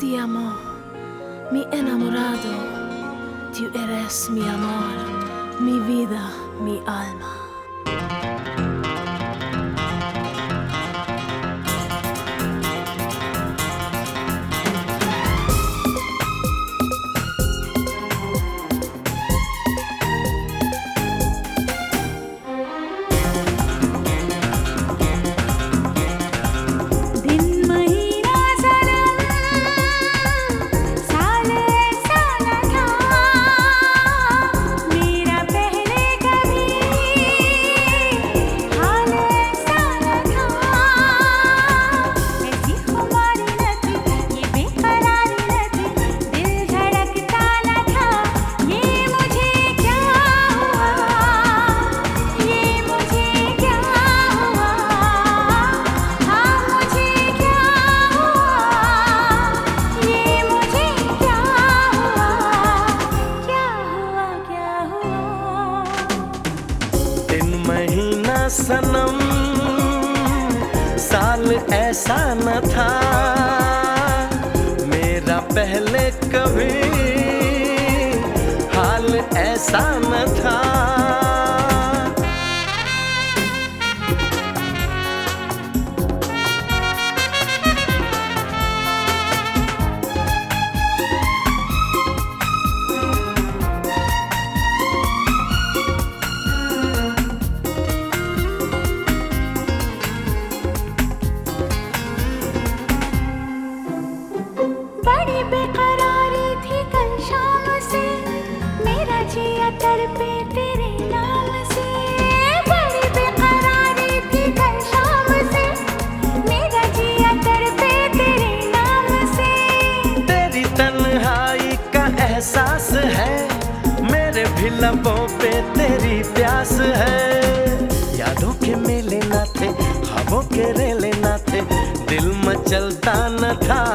Ti amo, mi enamorado, tú eres mi amor, mi vida, mi alma. सनम। साल ऐसा न था। मेरा पहले कभी हाल ऐसा न था। बेकरारी थी कल शाम से। मेरा तेरे नाम से। बड़ी बेकरारी थी कल शाम से। मेरा तेरे नाम से। तेरी तन्हाई का एहसास है। मेरे भी लबों पे तेरी प्यास है। यादों के मेले न थे, ख्वाबों के रेले न थे। दिल मचलता न था।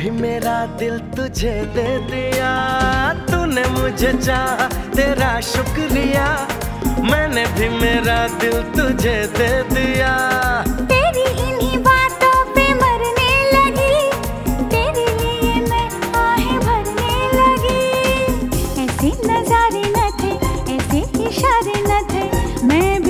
भी मेरा दिल तुझे दे दिया, तूने मुझे चाहा, तेरा शुक्रिया। मैंने भी मेरा दिल तुझे दे दिया। नजारे न थे, ऐसे इशारे न थे, मैं भी